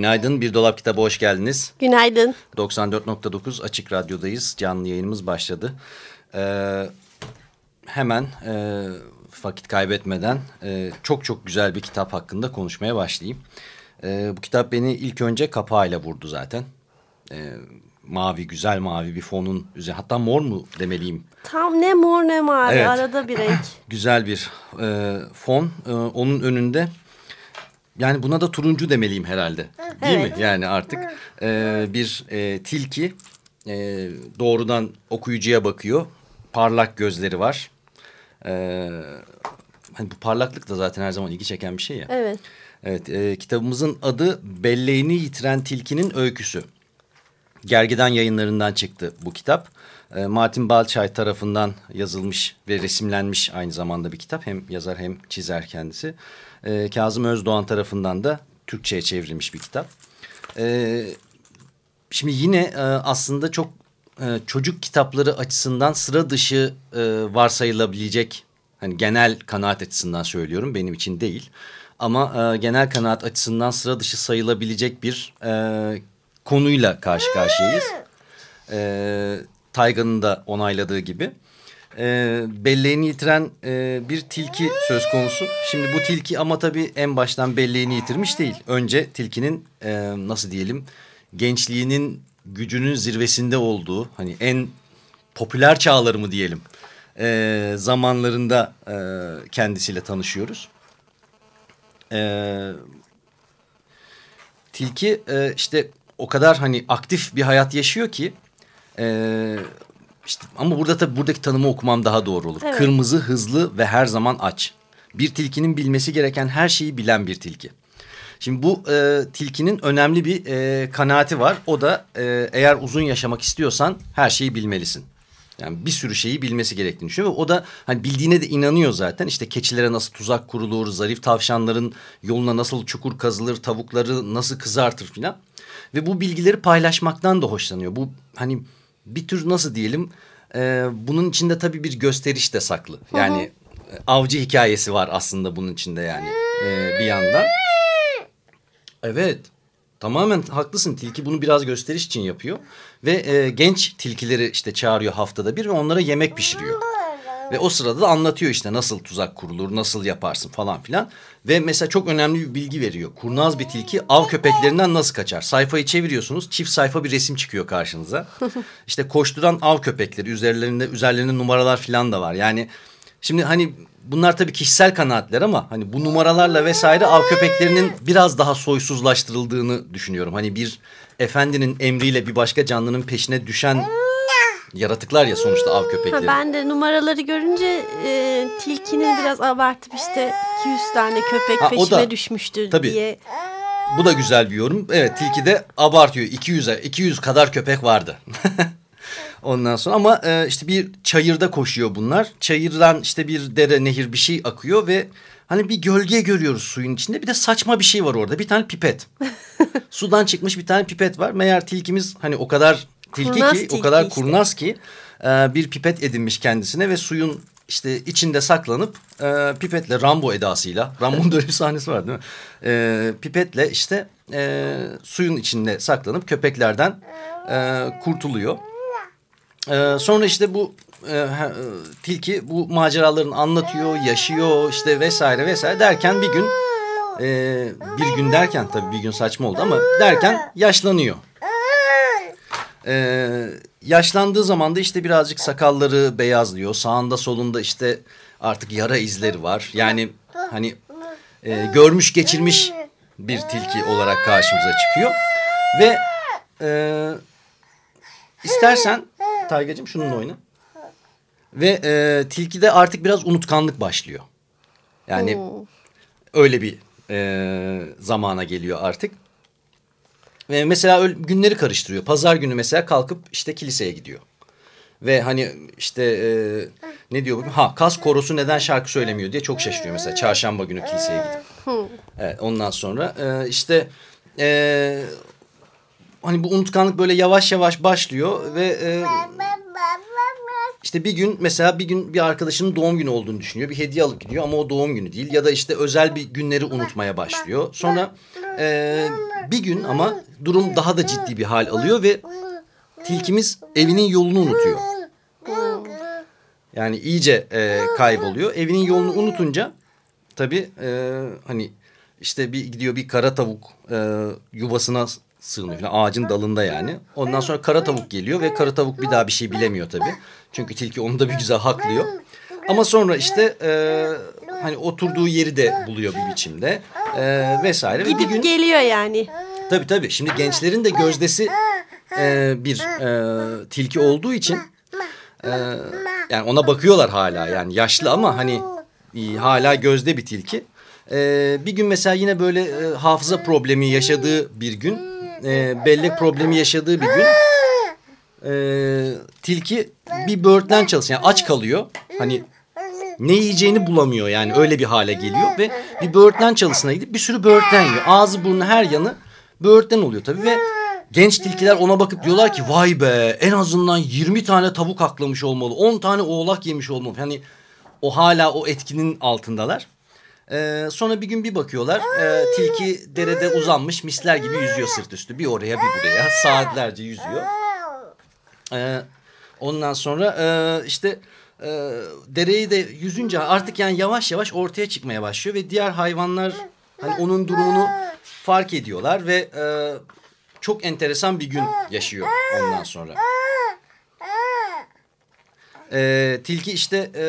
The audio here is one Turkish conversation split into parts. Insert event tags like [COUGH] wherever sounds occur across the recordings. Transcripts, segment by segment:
Günaydın, Bir Dolap Kitabı hoş geldiniz. Günaydın. 94.9 Açık Radyo'dayız. Canlı yayınımız başladı. Ee, hemen e, vakit kaybetmeden e, çok çok güzel bir kitap hakkında konuşmaya başlayayım. E, bu kitap beni ilk önce kapağıyla vurdu zaten. E, mavi, güzel mavi bir fonun üzerine. Hatta mor mu demeliyim? Tam ne mor ne mavi Evet. arada bir renk. [LAUGHS] Güzel bir e, fon. E, onun önünde yani buna da turuncu demeliyim herhalde. Değil Evet. mi? Yani artık e, bir e, tilki e, doğrudan okuyucuya bakıyor. Parlak gözleri var. E, hani bu parlaklık da zaten her zaman ilgi çeken bir şey ya. Evet. Evet, e, kitabımızın adı Belleğini Yitiren Tilkinin Öyküsü. Gergedan yayınlarından çıktı bu kitap. E, Martin Balçay tarafından yazılmış ve resimlenmiş aynı zamanda bir kitap. Hem yazar hem çizer kendisi. E, Kazım Özdoğan tarafından da Türkçe'ye çevrilmiş bir kitap. E, şimdi yine e, aslında çok e, çocuk kitapları açısından sıra dışı e, varsayılabilecek hani genel kanaat açısından söylüyorum benim için değil. Ama e, genel kanaat açısından sıra dışı sayılabilecek bir e, konuyla karşı karşıyayız. E, Tayga'nın da onayladığı gibi. E, belleğini yitiren e, bir tilki söz konusu. Şimdi bu tilki ama tabii en baştan belleğini yitirmiş değil. Önce tilkinin e, nasıl diyelim gençliğinin gücünün zirvesinde olduğu hani en popüler çağları mı diyelim e, zamanlarında e, kendisiyle tanışıyoruz. E, tilki e, işte o kadar hani aktif bir hayat yaşıyor ki e, işte ama burada tabii buradaki tanımı okumam daha doğru olur. Evet. Kırmızı, hızlı ve her zaman aç. Bir tilkinin bilmesi gereken her şeyi bilen bir tilki. Şimdi bu e, tilkinin önemli bir e, kanaati var. O da e, eğer uzun yaşamak istiyorsan her şeyi bilmelisin. Yani bir sürü şeyi bilmesi gerektiğini düşünüyor. O da hani bildiğine de inanıyor zaten. İşte keçilere nasıl tuzak kurulur, zarif tavşanların yoluna nasıl çukur kazılır, tavukları nasıl kızartır filan. Ve bu bilgileri paylaşmaktan da hoşlanıyor. Bu hani bir tür nasıl diyelim e, bunun içinde tabii bir gösteriş de saklı. Yani e, avcı hikayesi var aslında bunun içinde yani e, bir yandan. Evet. Tamamen haklısın. Tilki bunu biraz gösteriş için yapıyor. Ve e, genç tilkileri işte çağırıyor haftada bir ve onlara yemek pişiriyor. Ve o sırada da anlatıyor işte nasıl tuzak kurulur, nasıl yaparsın falan filan. Ve mesela çok önemli bir bilgi veriyor. Kurnaz bir tilki av köpeklerinden nasıl kaçar? Sayfayı çeviriyorsunuz, çift sayfa bir resim çıkıyor karşınıza. [LAUGHS] İşte koşturan av köpekleri, üzerlerinde üzerlerinde numaralar filan da var. Yani şimdi hani bunlar tabii kişisel kanaatler ama hani bu numaralarla vesaire av köpeklerinin biraz daha soysuzlaştırıldığını düşünüyorum. Hani bir efendinin emriyle bir başka canlının peşine düşen yaratıklar ya sonuçta av Ha, köpekleri. ben de numaraları görünce e, tilkinin biraz abartıp işte 200 tane köpek Ha, peşime da- düşmüştür tabii. diye. Bu da güzel bir yorum. Evet tilki de abartıyor. 200'e 200 kadar köpek vardı. [LAUGHS] Ondan sonra ama e, işte bir çayırda koşuyor bunlar. Çayırdan işte bir dere, nehir bir şey akıyor ve hani bir gölge görüyoruz suyun içinde. Bir de saçma bir şey var orada. Bir tane pipet. [LAUGHS] Sudan çıkmış bir tane pipet var. Meğer tilkimiz hani o kadar tilki Kurnaz ki, tilki o kadar işte. kurnaz ki e, bir pipet edinmiş kendisine ve suyun işte içinde saklanıp e, pipetle Rambo edasıyla Rambo'nun öyle bir sahnesi var değil mi? E, pipetle işte e, suyun içinde saklanıp köpeklerden e, kurtuluyor. E, sonra işte bu e, e, tilki bu maceralarını anlatıyor, yaşıyor işte vesaire vesaire derken bir gün e, bir gün derken tabii bir gün saçma oldu ama derken yaşlanıyor. Ee, yaşlandığı zaman da işte birazcık sakalları beyazlıyor. Sağında solunda işte artık yara izleri var. Yani hani e, görmüş geçirmiş bir tilki olarak karşımıza çıkıyor. Ve e, istersen Taygacığım şununla oyna. Ve e, tilkide artık biraz unutkanlık başlıyor. Yani Oo. öyle bir e, zamana geliyor artık. Ve mesela günleri karıştırıyor. Pazar günü mesela kalkıp işte kiliseye gidiyor. Ve hani işte e, ne diyor bugün? Ha kas korosu neden şarkı söylemiyor diye çok şaşırıyor mesela çarşamba günü kiliseye gidip. Evet, ondan sonra e, işte e, hani bu unutkanlık böyle yavaş yavaş başlıyor ve e, işte bir gün mesela bir gün bir arkadaşının doğum günü olduğunu düşünüyor. Bir hediye alıp gidiyor ama o doğum günü değil. Ya da işte özel bir günleri unutmaya başlıyor. Sonra e, bir gün ama durum daha da ciddi bir hal alıyor ve tilkimiz evinin yolunu unutuyor. Yani iyice e, kayboluyor. Evinin yolunu unutunca tabii e, hani işte bir gidiyor bir kara tavuk e, yuvasına sığınıyor. Falan. Ağacın dalında yani. Ondan sonra kara tavuk geliyor ve kara tavuk bir daha bir şey bilemiyor tabii. Çünkü tilki onu da bir güzel haklıyor. Ama sonra işte e, hani oturduğu yeri de buluyor bir biçimde e, vesaire. Ve bir Gidip gün geliyor yani. tabii tabii şimdi gençlerin de gözdesi e, bir e, tilki olduğu için e, yani ona bakıyorlar hala yani yaşlı ama hani e, hala gözde bir tilki. E, bir gün mesela yine böyle e, hafıza problemi yaşadığı bir gün, e, bellek problemi yaşadığı bir gün e, tilki bir böğürtlen çalışıyor. Yani aç kalıyor. Hani ne yiyeceğini bulamıyor yani öyle bir hale geliyor ve bir böğürtlen çalısına gidip bir sürü böğürtlen yiyor. Ağzı burnu her yanı böğürtlen oluyor tabii ve genç tilkiler ona bakıp diyorlar ki vay be en azından 20 tane tavuk aklamış olmalı 10 tane oğlak yemiş olmalı. Hani o hala o etkinin altındalar. Ee, sonra bir gün bir bakıyorlar e, tilki derede uzanmış misler gibi yüzüyor sırt üstü bir oraya bir buraya saatlerce yüzüyor. Ee, ondan sonra e, işte e, dereyi de yüzünce artık yani yavaş yavaş ortaya çıkmaya başlıyor ve diğer hayvanlar hani onun durumunu fark ediyorlar ve e, çok enteresan bir gün yaşıyor ondan sonra. E, tilki işte e,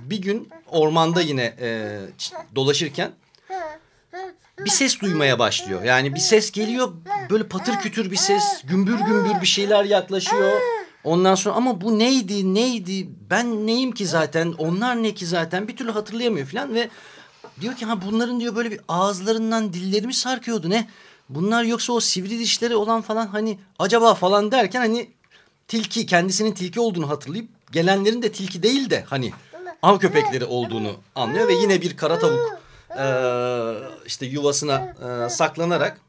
bir gün ormanda yine e, dolaşırken bir ses duymaya başlıyor. Yani bir ses geliyor böyle patır kütür bir ses gümbür gümbür bir şeyler yaklaşıyor. Ondan sonra ama bu neydi neydi? Ben neyim ki zaten? Onlar ne ki zaten? Bir türlü hatırlayamıyor falan ve diyor ki ha bunların diyor böyle bir ağızlarından dilleri mi sarkıyordu ne? Bunlar yoksa o sivri dişleri olan falan hani acaba falan derken hani tilki kendisinin tilki olduğunu hatırlayıp gelenlerin de tilki değil de hani av köpekleri olduğunu anlıyor ve yine bir kara tavuk e, işte yuvasına e, saklanarak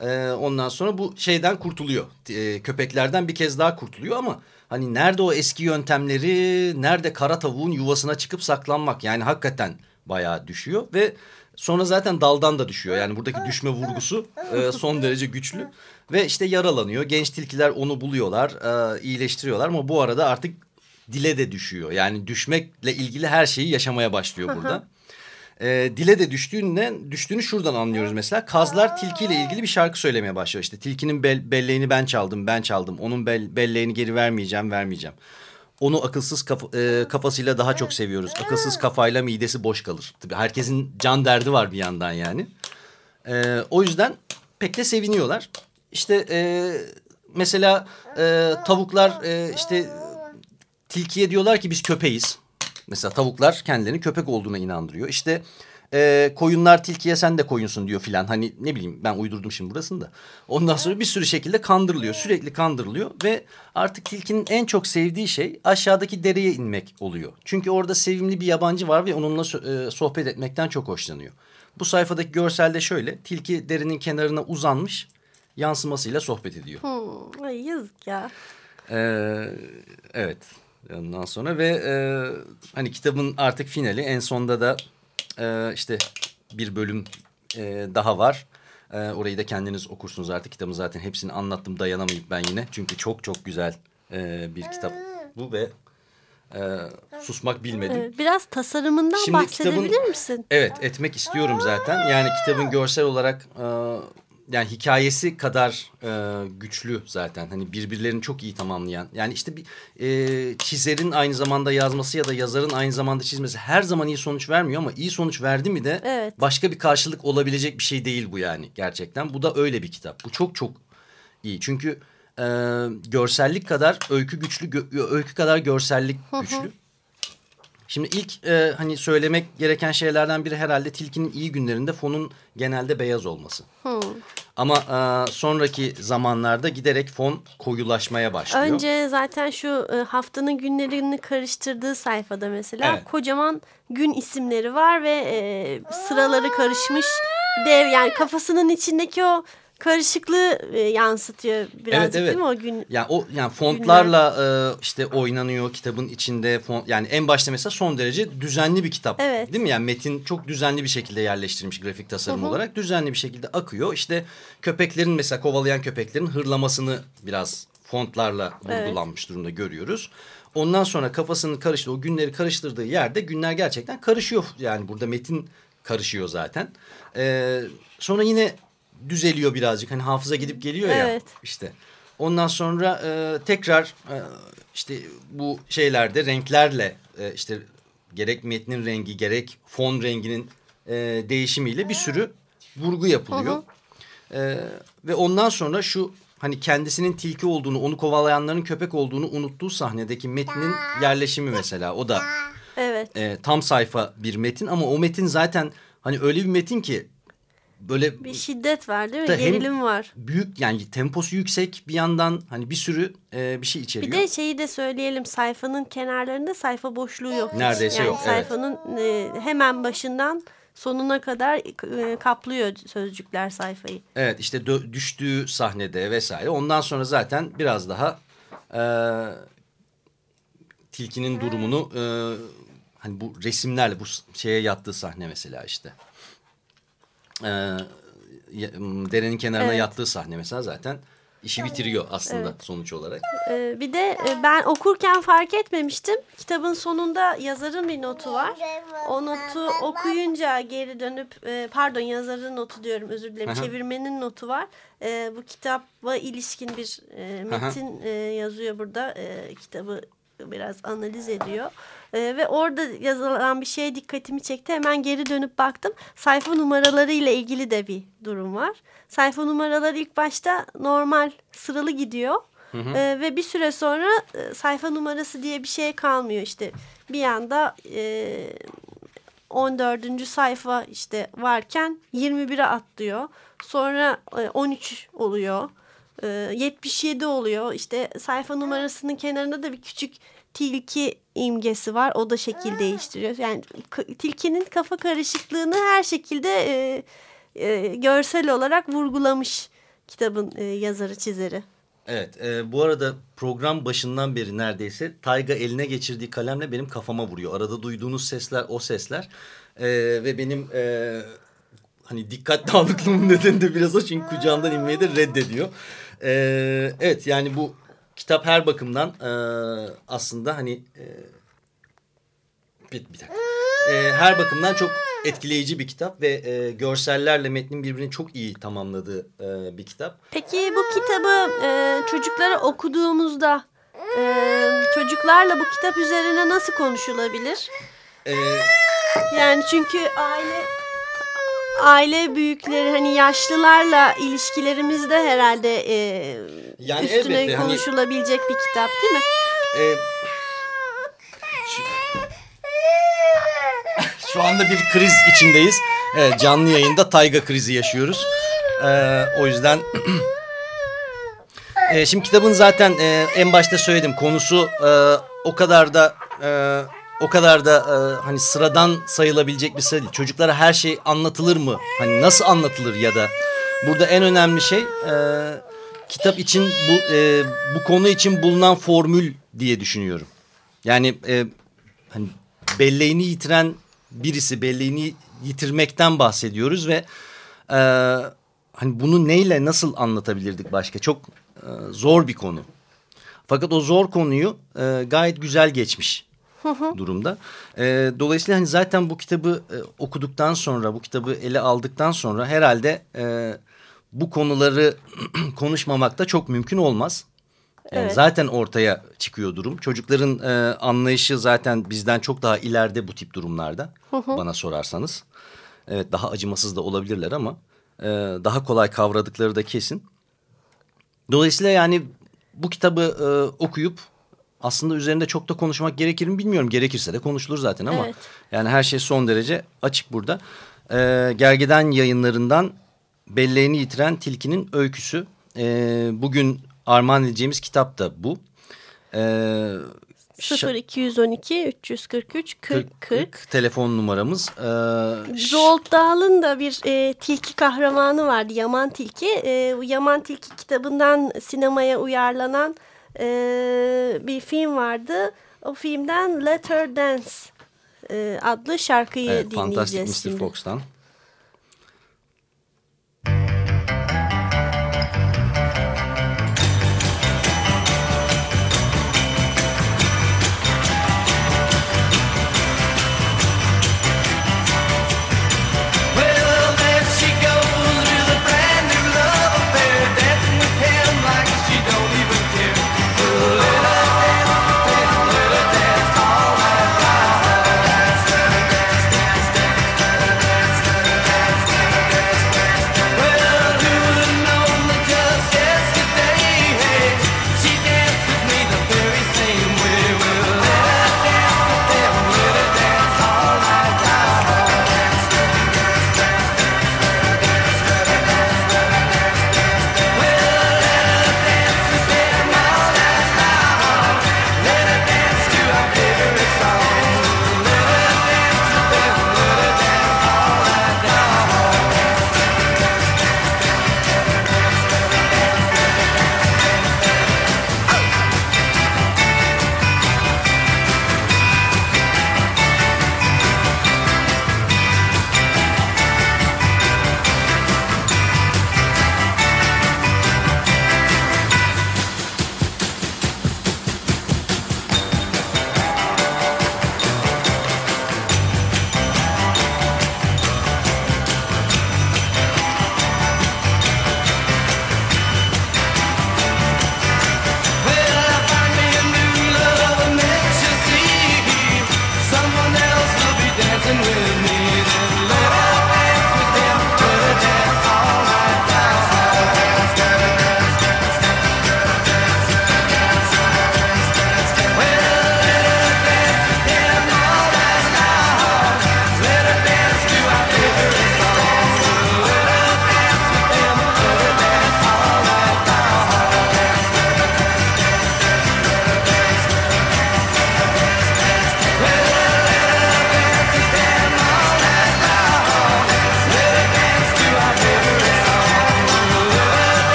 e, ondan sonra bu şeyden kurtuluyor. E, köpeklerden bir kez daha kurtuluyor ama hani nerede o eski yöntemleri, nerede kara tavuğun yuvasına çıkıp saklanmak yani hakikaten bayağı düşüyor ve sonra zaten daldan da düşüyor. Yani buradaki düşme vurgusu e, son derece güçlü ve işte yaralanıyor. Genç tilkiler onu buluyorlar, e, iyileştiriyorlar ama bu arada artık dile de düşüyor. Yani düşmekle ilgili her şeyi yaşamaya başlıyor burada. [LAUGHS] E, dile de düştüğünden düştüğünü şuradan anlıyoruz mesela. Kazlar tilkiyle ilgili bir şarkı söylemeye başlıyor. İşte tilkinin bel, belleğini ben çaldım, ben çaldım. Onun bel, belleğini geri vermeyeceğim, vermeyeceğim. Onu akılsız kaf, e, kafasıyla daha çok seviyoruz. Akılsız kafayla midesi boş kalır. Tabii herkesin can derdi var bir yandan yani. E, o yüzden pek de seviniyorlar. İşte e, mesela e, tavuklar e, işte tilkiye diyorlar ki biz köpeğiz. Mesela tavuklar kendilerini köpek olduğuna inandırıyor. İşte e, koyunlar tilkiye sen de koyunsun diyor filan. Hani ne bileyim ben uydurdum şimdi burasını da. Ondan sonra bir sürü şekilde kandırılıyor. Sürekli kandırılıyor ve artık tilkinin en çok sevdiği şey aşağıdaki dereye inmek oluyor. Çünkü orada sevimli bir yabancı var ve onunla e, sohbet etmekten çok hoşlanıyor. Bu sayfadaki görselde şöyle. Tilki derinin kenarına uzanmış yansımasıyla sohbet ediyor. Hmm, yazık ya. Ee, evet. Ondan sonra ve e, hani kitabın artık finali en sonda da e, işte bir bölüm e, daha var. E, orayı da kendiniz okursunuz artık kitabın zaten hepsini anlattım dayanamayıp ben yine. Çünkü çok çok güzel e, bir kitap bu ve e, susmak bilmedim. Biraz tasarımından Şimdi bahsedebilir kitabın- misin? Evet etmek istiyorum zaten. Yani kitabın görsel olarak e, yani hikayesi kadar e, güçlü zaten. Hani birbirlerini çok iyi tamamlayan. Yani işte bir e, çizerin aynı zamanda yazması ya da yazarın aynı zamanda çizmesi her zaman iyi sonuç vermiyor ama iyi sonuç verdi mi de Evet. başka bir karşılık olabilecek bir şey değil bu yani gerçekten. Bu da öyle bir kitap. Bu çok çok iyi. Çünkü e, görsellik kadar öykü güçlü, gö- öykü kadar görsellik güçlü. Şimdi ilk e, hani söylemek gereken şeylerden biri herhalde tilkinin iyi günlerinde fonun genelde beyaz olması. Hmm. Ama e, sonraki zamanlarda giderek fon koyulaşmaya başlıyor. Önce zaten şu e, haftanın günlerini karıştırdığı sayfada mesela Evet. kocaman gün isimleri var ve e, sıraları karışmış dev yani kafasının içindeki o karışıklığı e, yansıtıyor birazcık evet. değil mi o gün? Yani o yani fontlarla e, işte oynanıyor kitabın içinde font yani en başta mesela son derece düzenli bir kitap Evet. değil mi? Yani metin çok düzenli bir şekilde yerleştirilmiş grafik tasarım olarak düzenli bir şekilde akıyor. İşte köpeklerin mesela kovalayan köpeklerin hırlamasını biraz fontlarla vurgulanmış durumda görüyoruz. Ondan sonra kafasını karıştı o günleri karıştırdığı yerde günler gerçekten karışıyor. Yani burada metin karışıyor zaten. Ee, sonra yine düzeliyor birazcık hani hafıza gidip geliyor ya Evet. işte. Ondan sonra e, tekrar e, işte bu şeylerde renklerle e, işte gerek metnin rengi gerek fon renginin e, değişimiyle bir sürü vurgu yapılıyor. E, ve ondan sonra şu hani kendisinin tilki olduğunu onu kovalayanların köpek olduğunu unuttuğu sahnedeki metnin yerleşimi mesela o da Evet. e, tam sayfa bir metin ama o metin zaten hani öyle bir metin ki böyle Bir şiddet var değil mi? Gerilim var. büyük yani temposu yüksek bir yandan hani bir sürü e, bir şey içeriyor. Bir de şeyi de söyleyelim sayfanın kenarlarında sayfa boşluğu yok. Neredeyse yani yok, evet. Sayfanın e, hemen başından sonuna kadar e, kaplıyor sözcükler sayfayı. Evet işte düştüğü sahnede vesaire. Ondan sonra zaten biraz daha e, tilkinin durumunu e, hani bu resimlerle bu şeye yattığı sahne mesela işte. E, derenin kenarına Evet. yattığı sahne mesela zaten işi bitiriyor aslında sonuç olarak. Ee, bir de e, ben okurken fark etmemiştim. Kitabın sonunda yazarın bir notu var. O notu okuyunca geri dönüp e, pardon yazarın notu diyorum özür dilerim. Aha. Çevirmenin notu var. E, bu kitaba ilişkin bir e, metin yazıyor burada. E, kitabı biraz analiz ediyor. E, ve orada yazılan bir şeye dikkatimi çekti. Hemen geri dönüp baktım. Sayfa numaraları ile ilgili de bir durum var. Sayfa numaraları ilk başta normal sıralı gidiyor. Ee, ve bir süre sonra e, sayfa numarası diye bir şey kalmıyor işte bir anda e, 14. sayfa işte varken 21'e atlıyor sonra e, 13 oluyor e, 77 oluyor. İşte sayfa numarasının kenarında da bir küçük tilki imgesi var. O da şekil değiştiriyor. Yani tilkinin kafa karışıklığını her şekilde e, e, görsel olarak vurgulamış kitabın e, yazarı çizeri. Evet e, bu arada program başından beri neredeyse Tayga eline geçirdiği kalemle benim kafama vuruyor. Arada duyduğunuz sesler o sesler. E, ve benim e, hani dikkat dağınıklığımın nedeni de biraz o. Çünkü kucağımdan inmeyi de reddediyor. E, evet yani bu kitap her bakımdan e, aslında hani e, bir, bir dakika. E, her bakımdan çok etkileyici bir kitap ve e, görsellerle metnin birbirini çok iyi tamamladığı e, bir kitap. Peki bu kitabı e, çocuklara okuduğumuzda e, çocuklarla bu kitap üzerine nasıl konuşulabilir? E, Yani çünkü aile aile büyükleri hani yaşlılarla ilişkilerimizde herhalde e, Yani üstüne elbette, hani- konuşulabilecek bir kitap değil mi? Ee, şu, şu anda bir kriz içindeyiz. Evet, canlı yayında tayga krizi yaşıyoruz. Ee, o yüzden... Ee, [CLEARS THROAT] şimdi kitabın zaten e, en başta söyledim konusu e, o kadar da e, o kadar da e, hani sıradan sayılabilecek bir şey değil. Çocuklara her şey anlatılır mı? Hani nasıl anlatılır ya da burada en önemli şey e, kitap için bu e, bu konu için bulunan formül diye düşünüyorum. Yani e, hani belleğini yitiren birisi belleğini yitirmekten bahsediyoruz ve e, hani bunu neyle nasıl anlatabilirdik başka? Çok e, zor bir konu. Fakat o zor konuyu e, gayet güzel geçmiş durumda. E, dolayısıyla hani zaten bu kitabı e, okuduktan sonra, bu kitabı ele aldıktan sonra herhalde e, bu konuları [CLEARS THROAT] konuşmamak da çok mümkün olmaz. Yani Evet. Zaten ortaya çıkıyor durum. Çocukların e, anlayışı zaten bizden çok daha ileride bu tip durumlarda bana sorarsanız. Evet daha acımasız da olabilirler ama e, daha kolay kavradıkları da kesin. Dolayısıyla yani bu kitabı e, okuyup aslında üzerinde çok da konuşmak gerekir mi bilmiyorum. Gerekirse de konuşulur zaten ama Evet. yani her şey son derece açık burada. Ee, Gergeden yayınlarından belleğini yitiren tilkinin öyküsü. Ee, bugün armağan edeceğimiz kitap da bu. Ee, 0212 343 40 40. telefon numaramız. Ee, Roald Dahl'ın da bir e, tilki kahramanı vardı Yaman Tilki. E, Yaman Tilki kitabından sinemaya uyarlanan e, bir film vardı. O filmden Letter Dance e, adlı şarkıyı evet, Fantastic dinleyeceğiz Mr. şimdi. Fox'tan.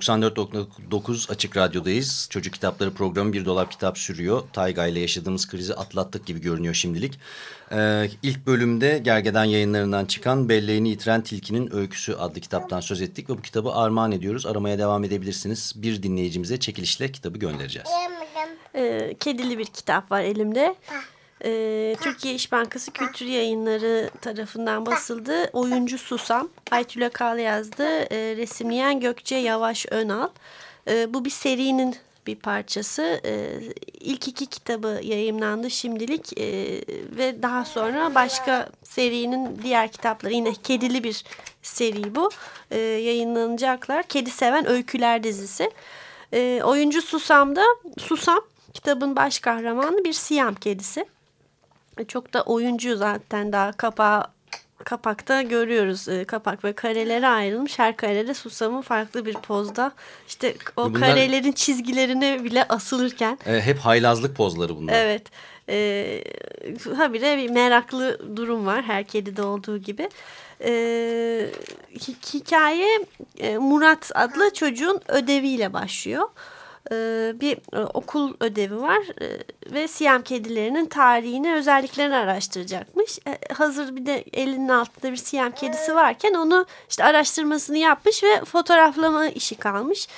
94.9 Açık Radyo'dayız. Çocuk Kitapları programı Bir Dolap Kitap sürüyor. Tayga ile yaşadığımız krizi atlattık gibi görünüyor şimdilik. Ee, ilk bölümde Gergeden yayınlarından çıkan Belleğini Yitiren Tilkinin Öyküsü adlı kitaptan söz ettik ve bu kitabı armağan ediyoruz. Aramaya devam edebilirsiniz. Bir dinleyicimize çekilişle kitabı göndereceğiz. Ee, kedili bir kitap var elimde. Ee, Türkiye İş Bankası Kültür Yayınları tarafından basıldı. Oyuncu Susam. Aytül Akal yazdı. Ee, resimleyen Gökçe Yavaş Önal. Ee, bu bir serinin bir parçası. Ee, ilk iki kitabı yayımlandı şimdilik Ee, ve daha sonra başka serinin diğer kitapları yine kedili bir seri bu Ee, yayınlanacaklar. Kedi Seven Öyküler dizisi. Ee, oyuncu Susam'da Susam kitabın baş kahramanı bir Siyam kedisi. E, Çok da oyuncu zaten daha kapağı kapakta görüyoruz. E, Kapak ve karelere ayrılmış. Her karede Susam'ın farklı bir pozda. İşte o Bunlar- karelerin çizgilerine bile asılırken. Ee, hep haylazlık pozları bunlar. Evet. E, habire bir meraklı durum var her kedide olduğu gibi. E, hi- hikaye e, Murat adlı çocuğun ödeviyle başlıyor. E, bir e, okul ödevi var e, ve Siyam kedilerinin tarihini, özelliklerini araştıracakmış. Hazır bir de elinin altında bir Siyam kedisi varken onu işte araştırmasını yapmış ve fotoğraflama işi kalmış.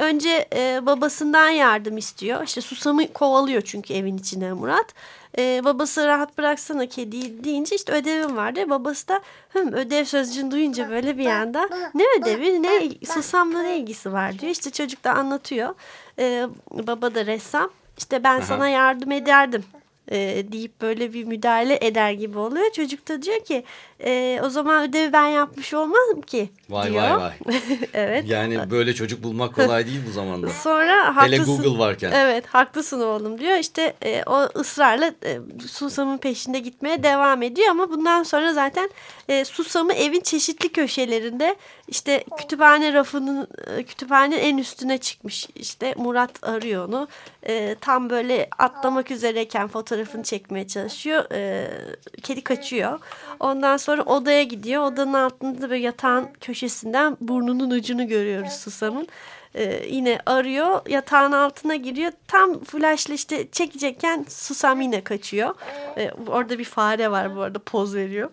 Önce babasından yardım istiyor. İşte Susam'ı kovalıyor çünkü evin içine Murat. E, babası rahat bıraksana kediyi deyince işte ödevim vardı. Babası da Hım, ödev sözcüğünü duyunca böyle bir anda ne ödevi ne Susam'la ne ilgisi var diyor. İşte çocuk da anlatıyor. E, baba da ressam. İşte ben sana yardım ederdim e, deyip böyle bir müdahale eder gibi oluyor. Çocuk da diyor ki e, o zaman ödevi ben yapmış olmam ki Vay diyor. vay vay. [LAUGHS] evet. Yani böyle çocuk bulmak kolay değil bu zamanda. [LAUGHS] Sonra Hele haklısın. Google varken. Evet haklısın oğlum diyor. İşte e, o ısrarla e, Susam'ın peşinde gitmeye devam ediyor ama bundan sonra zaten e, Susam'ı evin çeşitli köşelerinde işte kütüphane rafının e, kütüphanenin en üstüne çıkmış. İşte Murat arıyor onu. E, tam böyle atlamak üzereyken fotoğrafını çekmeye çalışıyor. E, kedi kaçıyor. Ondan sonra odaya gidiyor. Odanın altında böyle yatağın köşesinden burnunun ucunu görüyoruz Susam'ın. Ee, yine arıyor yatağın altına giriyor. Tam flashla işte çekecekken Susam yine kaçıyor. Ee, orada bir fare var bu arada poz veriyor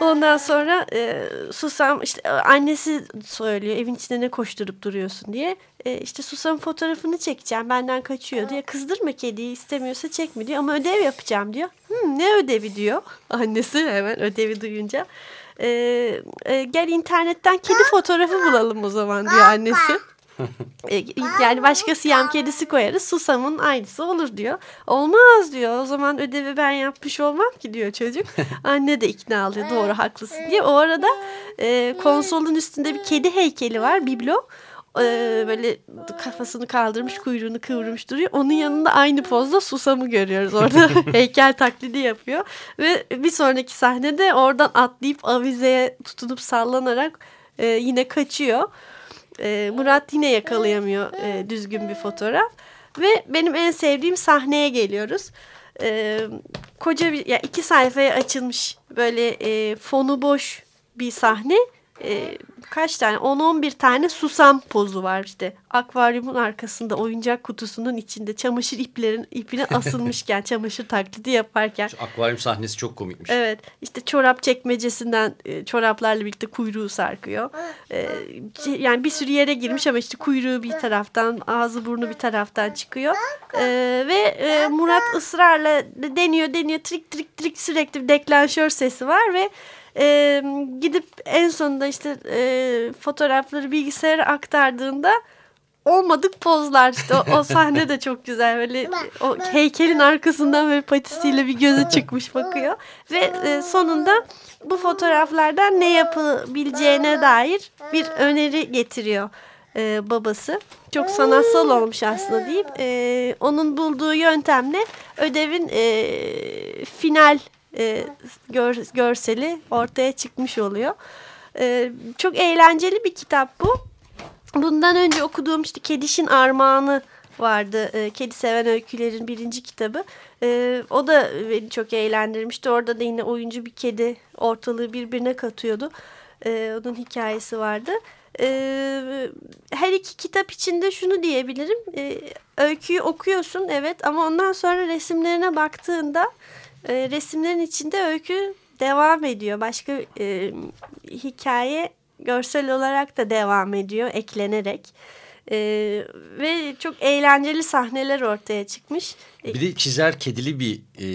ondan sonra e, Susam işte annesi söylüyor evin içinde ne koşturup duruyorsun diye. E, işte Susam'ın fotoğrafını çekeceğim benden kaçıyor diye. Kızdırma kediyi istemiyorsa çekme diyor ama ödev yapacağım diyor. "Hmm, ne ödevi? diyor annesi hemen ödevi duyunca. E, e, gel internetten kedi fotoğrafı bulalım o zaman diyor annesi. E, [LAUGHS] yani başka siyam kedisi koyarız Susam'ın aynısı olur diyor. Olmaz diyor o zaman ödevi ben yapmış olmam ki diyor çocuk. [LAUGHS] Anne de ikna oluyor doğru haklısın diye. O arada e, konsolun üstünde bir kedi heykeli var biblo. E, böyle kafasını kaldırmış kuyruğunu kıvırmış duruyor. Onun yanında aynı pozda Susam'ı görüyoruz orada [LAUGHS] heykel taklidi yapıyor. Ve bir sonraki sahnede oradan atlayıp avizeye tutunup sallanarak e, yine kaçıyor. E, Murat yine yakalayamıyor e, düzgün bir fotoğraf. Ve benim en sevdiğim sahneye geliyoruz. E, koca bir, ya iki sayfaya açılmış böyle e, fonu boş bir sahne. E, kaç tane? 10-11 tane susam pozu var işte. Akvaryumun arkasında oyuncak kutusunun içinde çamaşır iplerin ipine [LAUGHS] asılmışken çamaşır taklidi yaparken. Şu akvaryum sahnesi çok komikmiş. Evet işte çorap çekmecesinden e, çoraplarla birlikte kuyruğu sarkıyor. E, yani bir sürü yere girmiş ama işte kuyruğu bir taraftan ağzı burnu bir taraftan çıkıyor. E, ve e, Murat ısrarla deniyor deniyor. Trik trik trik sürekli bir deklanşör sesi var ve e, gidip en sonunda işte e, fotoğrafları bilgisayara aktardığında olmadık pozlar. İşte o, o sahne de çok güzel. Böyle o heykelin arkasından böyle patisiyle bir gözü çıkmış bakıyor. Ve e, sonunda bu fotoğraflardan ne yapılabileceğine dair bir öneri getiriyor e, babası. Çok sanatsal olmuş aslında deyip e, onun bulduğu yöntemle ödevin e, final e, gör, görseli ortaya çıkmış oluyor. E, çok eğlenceli bir kitap bu. Bundan önce okuduğum işte Kediş'in Armağanı vardı. E, Kedi Seven Öykülerin birinci kitabı. E, o da beni çok eğlendirmişti. Orada da yine oyuncu bir kedi ortalığı birbirine katıyordu. E, onun hikayesi vardı. E, her iki kitap içinde şunu diyebilirim. E, öyküyü okuyorsun evet ama ondan sonra resimlerine baktığında e, resimlerin içinde öykü devam ediyor. Başka e, hikaye görsel olarak da devam ediyor eklenerek. E, ve çok eğlenceli sahneler ortaya çıkmış. E, Bir de çizer kedili bir e,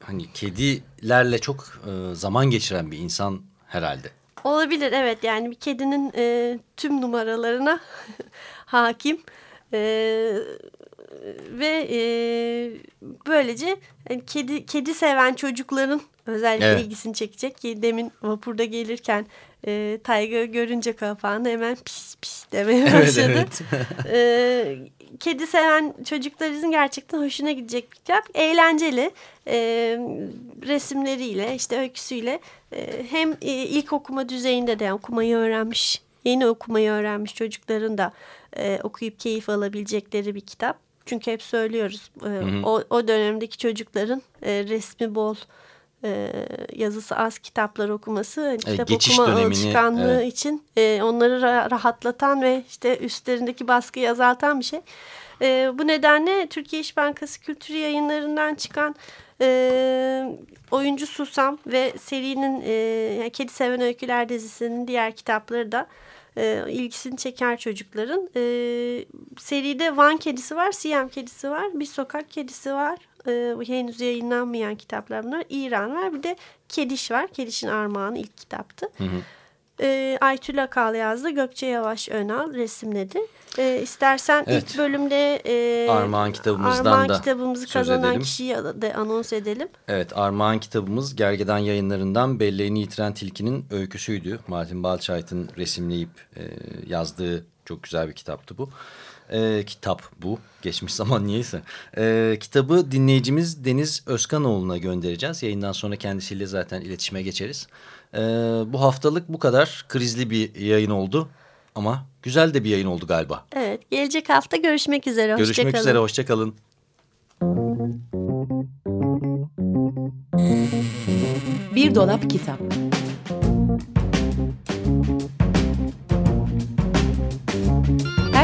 hani kedilerle çok e, zaman geçiren bir insan herhalde. Olabilir evet yani bir kedinin e, tüm numaralarına [LAUGHS] hakim E, ve e, böylece yani kedi kedi seven çocukların özellikle Evet. ilgisini çekecek ki demin vapurda gelirken e, Tayga görünce kapağını hemen pis pis demeye başladı. [LAUGHS] E, kedi seven çocukların gerçekten hoşuna gidecek bir kitap. Eğlenceli e, resimleriyle işte öyküsüyle e, hem e, ilk okuma düzeyinde de yani okumayı öğrenmiş yeni okumayı öğrenmiş çocukların da e, okuyup keyif alabilecekleri bir kitap. Çünkü hep söylüyoruz e, o, o dönemdeki çocukların e, resmi bol e, yazısı az kitaplar okuması hani kitap geçiş okuma dönemini, alışkanlığı evet. için e, onları ra- rahatlatan ve işte üstlerindeki baskıyı azaltan bir şey. E, bu nedenle Türkiye İş Bankası Kültür Yayınları'ndan çıkan e, Oyuncu Susam ve serinin e, Kedi Seven Öyküler dizisinin diğer kitapları da e, ilgisini çeker çocukların. E, seride Van kedisi var, Siyam kedisi var, bir sokak kedisi var. E, henüz yayınlanmayan kitaplar bunlar. İran var bir de Kediş var. Kediş'in Armağanı ilk kitaptı. E, Aytül Akal yazdı. Gökçe Yavaş Önal resimledi. E, istersen Evet. ilk bölümde e, Armağan kitabımızdan Armağan da kitabımızı kazanan edelim. kişiyi de anons edelim. Evet Armağan kitabımız Gergedan yayınlarından Belleğini Yitiren Tilki'nin öyküsüydü. Martin Balçayt'ın resimleyip e, yazdığı çok güzel bir kitaptı bu. E, kitap bu. Geçmiş [LAUGHS] zaman niyeyse. E, kitabı dinleyicimiz Deniz Özkanoğlu'na göndereceğiz. Yayından sonra kendisiyle zaten iletişime geçeriz. E, bu haftalık bu kadar krizli bir yayın oldu. Ama güzel de bir yayın oldu galiba. Evet gelecek hafta görüşmek üzere. Görüşmek Hoşça kalın. üzere, hoşçakalın. Bir dolap kitap.